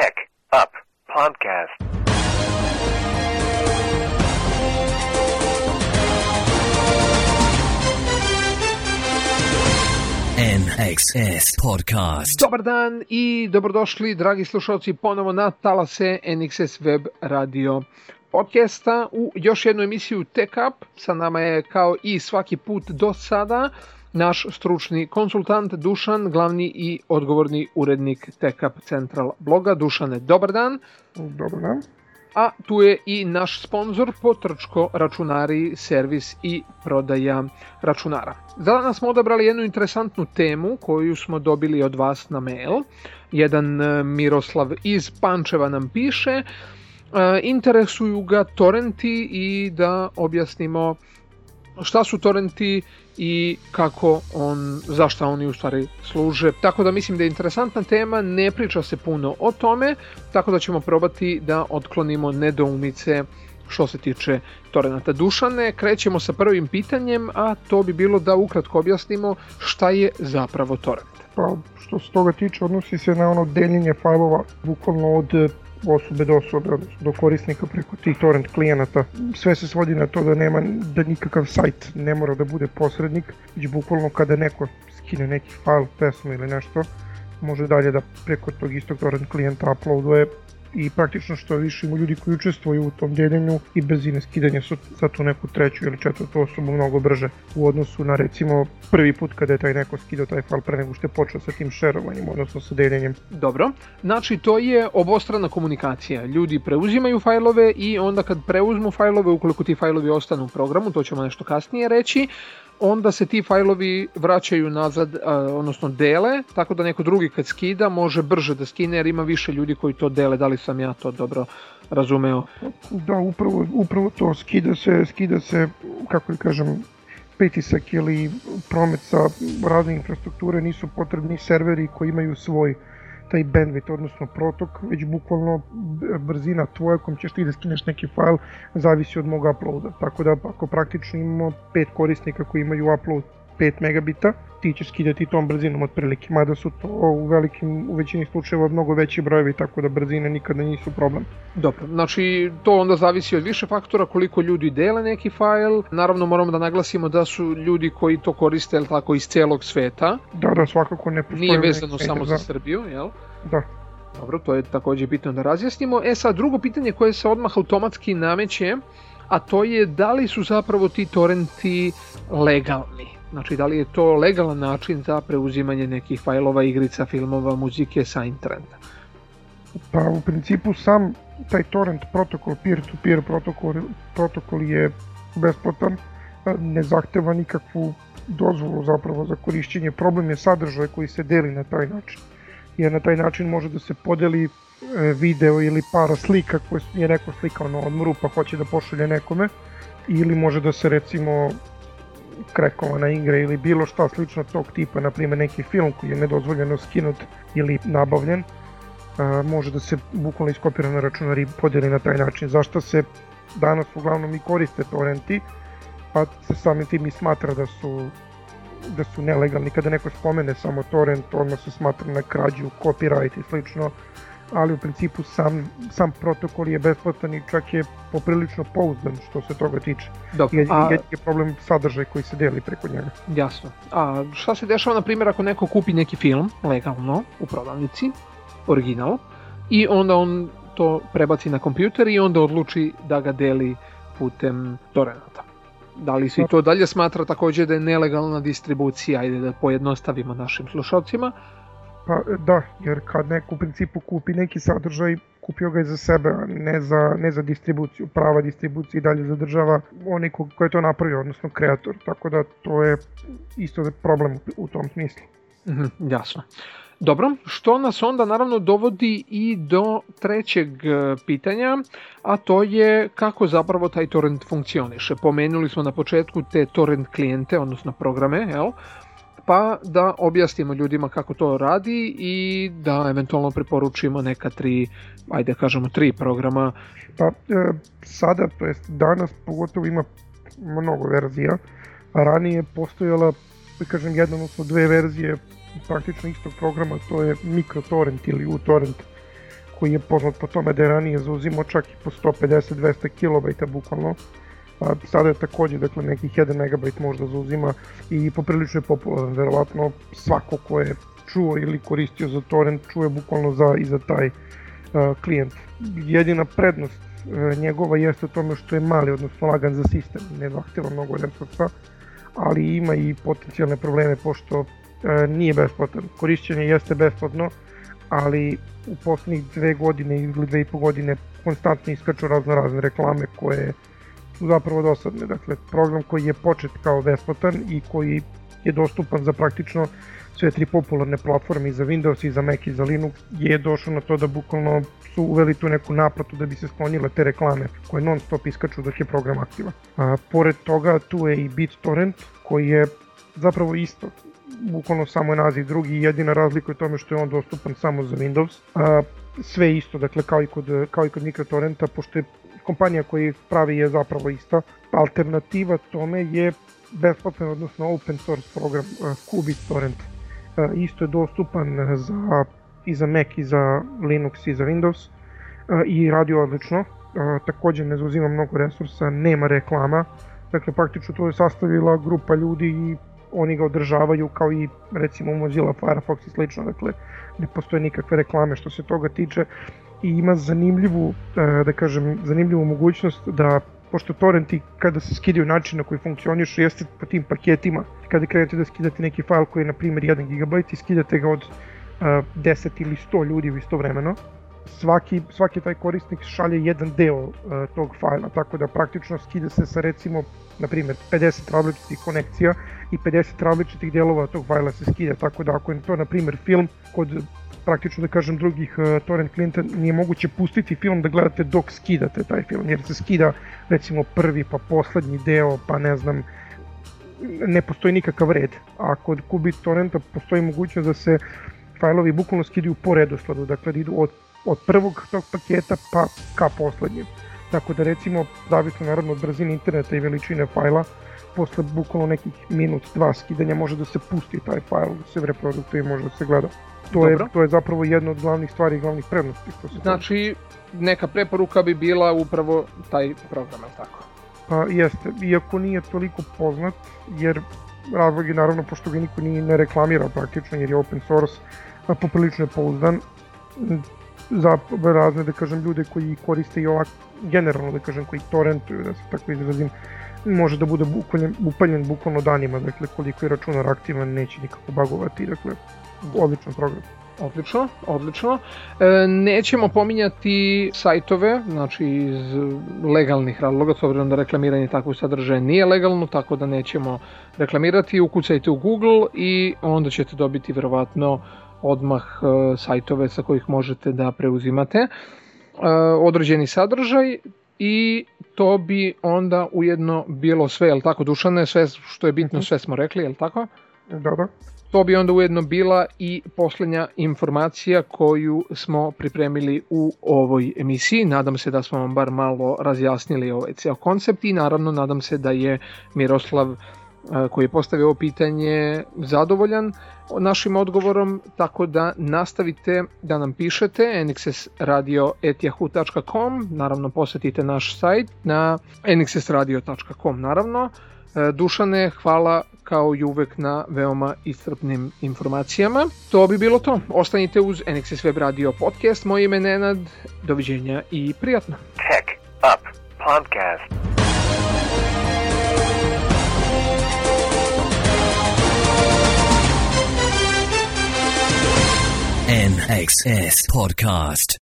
Tech Up Podcast. NXS Podcast. Dobar dan i dobrodošli, dragi slušalci, ponovo na talase NXS Web Radio podcasta u još jednu emisiju Tech Up. Sa nama je kao i svaki put do sada naš stručni konsultant Dušan, glavni i odgovorni urednik Tech Up Central bloga. Dušane, dobar dan. Dobar dan. A tu je i naš sponsor Potrčko računari, servis i prodaja računara. Za danas smo odabrali jednu interesantnu temu koju smo dobili od vas na mail. Jedan e, Miroslav iz Pančeva nam piše, e, interesuju ga torrenti i da objasnimo šta su torrenti i kako on, zašto oni u stvari služe. Tako da mislim da je interesantna tema, ne priča se puno o tome, tako da ćemo probati da otklonimo nedoumice što se tiče Torenata Dušane. Krećemo sa prvim pitanjem, a to bi bilo da ukratko objasnimo šta je zapravo torrent. Pa što se toga tiče odnosi se na ono deljenje fajlova bukvalno od osobe do osobe, odnosno do korisnika preko tih torrent klijenata. Sve se svodi na to da nema, da nikakav sajt ne mora da bude posrednik, već bukvalno kada neko skine neki fajl, pesmu ili nešto, može dalje da preko tog istog torrent klijenta uploaduje i praktično što više ima ljudi koji učestvuju u tom deljenju i brzine skidanja su za tu neku treću ili četvrtu osobu mnogo brže u odnosu na recimo prvi put kada je taj neko skidao taj file pre nego što je počeo sa tim šerovanjem, odnosno sa deljenjem. Dobro, znači to je obostrana komunikacija. Ljudi preuzimaju fajlove i onda kad preuzmu fajlove, ukoliko ti fajlovi ostanu u programu, to ćemo nešto kasnije reći, onda se ti fajlovi vraćaju nazad, odnosno dele, tako da neko drugi kad skida može brže da skine jer ima više ljudi koji to dele, da li sam ja to dobro razumeo? Da, upravo, upravo to, skida se, skida se, kako da kažem, pritisak ili promet sa razne infrastrukture, nisu potrebni serveri koji imaju svoj taj bandwidth, odnosno protok, već bukvalno brzina tvoja kom ćeš ti da skineš neki file zavisi od mog uploada. Tako da ako praktično imamo pet korisnika koji imaju upload 5 megabita, ti ćeš skidati tom brzinom otprilike, mada su to u velikim, u većini slučajeva mnogo veći brojevi, tako da brzine nikada nisu problem. Dobro, znači to onda zavisi od više faktora, koliko ljudi dele neki fajl, naravno moramo da naglasimo da su ljudi koji to koriste, jel tako, iz celog sveta. Da, da, svakako ne postoje. Nije vezano samo za Srbiju, jel? Da. Dobro, to je takođe bitno da razjasnimo. E sad, drugo pitanje koje se odmah automatski nameće, a to je da li su zapravo ti torrenti legalni? Znači, da li je to legalan način za preuzimanje nekih fajlova, igrica, filmova, muzike sa interneta? Pa u principu sam taj torrent protokol, peer-to-peer -peer protokol, protokol je besplatan, ne zahteva nikakvu dozvolu zapravo za korišćenje. Problem je sadržaj koji se deli na taj način. Jer na taj način može da se podeli e, video ili para slika koje je neko slikao na odmoru pa hoće da pošalje nekome ili može da se recimo krekovana igra ili bilo šta slično tog tipa, na primjer neki film koji je nedozvoljeno skinut ili nabavljen, a, može da se bukvalno iskopira na računar i podeli na taj način. Zašto se danas uglavnom i koriste torrenti, pa se samim tim i smatra da su da su nelegalni. Kada neko spomene samo torrent, odmah se smatra na krađu, copyright i slično, ali u principu sam, sam protokol je besplatan i čak je poprilično pouzdan što se toga tiče. Dobro, je, a... je problem sadržaj koji se deli preko njega. Jasno. A šta se dešava, na primjer, ako neko kupi neki film legalno u prodavnici, original, i onda on to prebaci na kompjuter i onda odluči da ga deli putem torrenta. Da li se i to dalje smatra takođe da je nelegalna distribucija, ajde da pojednostavimo našim slušalcima, Pa da, jer kad neko u principu kupi neki sadržaj, kupio ga je za sebe, a ne za, ne za distribuciju. Prava distribucija i dalje zadržava onaj ko, ko je to napravio, odnosno kreator. Tako da to je isto problem u tom smislu. Mhm, jasno. Dobro, što nas onda naravno dovodi i do trećeg e, pitanja, a to je kako zapravo taj torrent funkcioniše. Pomenuli smo na početku te torrent klijente, odnosno programe, jel? Pa da objasnimo ljudima kako to radi i da eventualno preporučimo neka tri, ajde kažemo tri programa. Pa e, sada, to jest danas pogotovo ima mnogo verzija, a ranije postojala, da kažem, jedna odnosno dve verzije praktično istog programa, to je mikrotorrent ili utorrent koji je poznat po tome da je ranije zauzimao čak i po 150-200 KB bukvalno. A, sada je takođe dakle nekih 1 MB možda zauzima i poprilično je popularan, verovatno svako ko je čuo ili koristio za torrent čuje bukvalno za, i za taj uh, klijent. Jedina prednost uh, njegova jeste tome što je mali, odnosno lagan za sistem, ne zahteva mnogo resursa, ali ima i potencijalne probleme pošto uh, nije besplatan. Korišćenje jeste besplatno, ali u poslednjih dve godine ili dve i po godine konstantno iskaču razno razne reklame koje su zapravo dosadne. Dakle, program koji je počet kao besplatan i koji je dostupan za praktično sve tri popularne platforme i za Windows i za Mac i za Linux je došao na to da bukvalno su uveli tu neku naplatu da bi se sklonile te reklame koje non stop iskaču dok je program aktivan. A, pored toga tu je i BitTorrent koji je zapravo isto bukvalno samo je naziv drugi i jedina razlika je tome što je on dostupan samo za Windows. A, sve isto, dakle kao i kod, kao i kod mikrotorrenta, pošto je kompanija koja ih pravi je zapravo ista. Alternativa tome je besplatan, odnosno open source program uh, QBitTorrent. Uh, isto je dostupan za, i za Mac i za Linux i za Windows uh, i radi odlično. Takođe ne zauzima mnogo resursa, nema reklama, dakle praktično to je sastavila grupa ljudi i oni ga održavaju kao i recimo Mozilla Firefox i slično, dakle ne postoje nikakve reklame što se toga tiče i ima zanimljivu, da kažem, zanimljivu mogućnost da pošto torrenti kada se skidaju način na koji funkcionišu jeste po tim paketima. Kada krenete da skidate neki fajl koji je na primjer 1 GB i skidate ga od uh, 10 ili 100 ljudi u istovremeno, svaki, svaki taj korisnik šalje jedan deo uh, tog fajla, tako da praktično skida se sa recimo, na primjer, 50 različitih konekcija i 50 različitih delova tog fajla se skida, tako da ako je to, na primjer, film, kod praktično da kažem drugih uh, torrent klijenta nije moguće pustiti film da gledate dok skidate taj film, jer se skida recimo prvi pa poslednji deo, pa ne znam, ne postoji nikakav red. A kod Qubit torrenta postoji mogućnost da se fajlovi bukvalno skidaju po redosledu, dakle da idu od, od prvog tog paketa pa ka poslednjem. Tako da recimo, zavisno naravno od brzine interneta i veličine fajla, posle bukvalno nekih minut, dva skidanja može da se pusti taj fajl, da se reproduktuje i može da se gleda. To je, to je zapravo jedna od glavnih stvari i glavnih prednosti. Što se Znači, neka preporuka bi bila upravo taj program, tako? Pa jeste, iako nije toliko poznat, jer razlog je naravno pošto ga niko nije ne reklamira praktično, jer je open source, a poprilično je pouzdan za razne, da kažem, ljude koji koriste i ovak, generalno, da kažem, koji torrentuju, da se tako izrazim, može da bude upaljen, upaljen bukvalno danima, dakle koliko je računar aktivan neće nikako bagovati, dakle odličan program. Odlično, odlično. E, nećemo pominjati sajtove, znači iz legalnih razloga, s obzirom da reklamiranje takvog sadržaja nije legalno, tako da nećemo reklamirati. Ukucajte u Google i onda ćete dobiti verovatno odmah e, sajtove sa kojih možete da preuzimate e, određeni sadržaj i to bi onda ujedno bilo sve, je li tako Dušane, sve što je bitno, sve smo rekli, je li tako? Da. To bi onda ujedno bila i poslednja informacija koju smo pripremili u ovoj emisiji. Nadam se da smo vam bar malo razjasnili ovaj ceo koncept i naravno nadam se da je Miroslav koji je postavio ovo pitanje zadovoljan našim odgovorom, tako da nastavite da nam pišete nxsradio.yahoo.com, naravno posetite naš sajt na nxsradio.com naravno. E, Dušane, hvala kao i uvek na veoma iscrpnim informacijama. To bi bilo to. Ostanite uz NXS Web Radio podcast. Moje ime je Nenad. Doviđenja i prijatno. Tech Up Podcast. NXS Podcast.